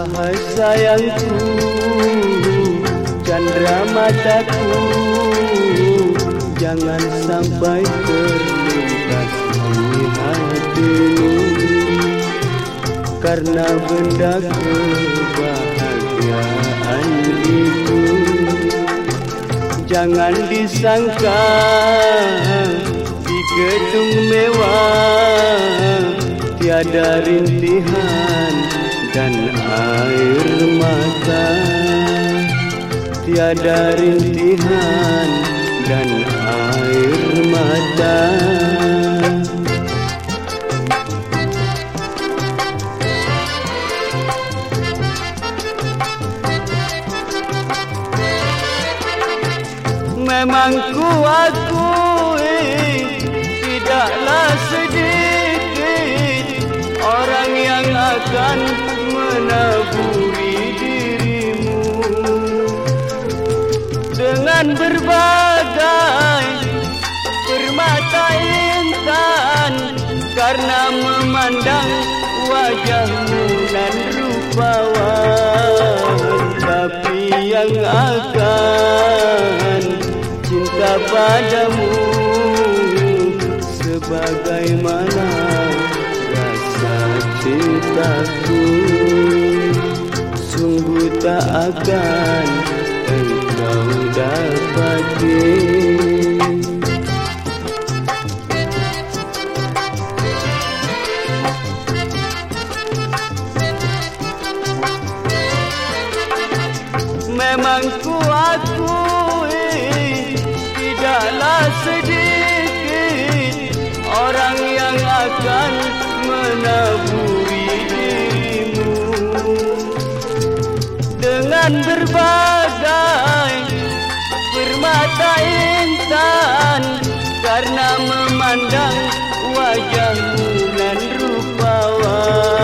Wahai sayangku Chandra mataku Jangan sampai terlintas di hatimu. Karena benda kebahagiaan itu Jangan disangka di gedung mewah. Tiada rintihan air mata Tiada rintihan dan air mata. Memang ku akui Tidaklah sedikit Dengan berbagai permata intan Karena memandang wajahmu dan rupawan. Tapi yang akan cinta padamu Sebagaimana rasa cintaku Sungguh tak akan dapati Memang ku akui Tidaklah sedikit Orang yang akan menaburi dirimu. Dengan berbagai permata intan Karena memandang wajahmu dan rupawan.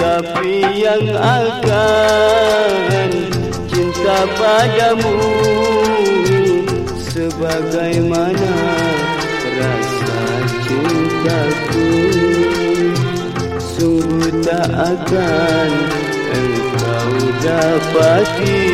Tapi yang akan cinta padamu Sebagaimana rasa cintaku. Sungguh tak akan engkau dapati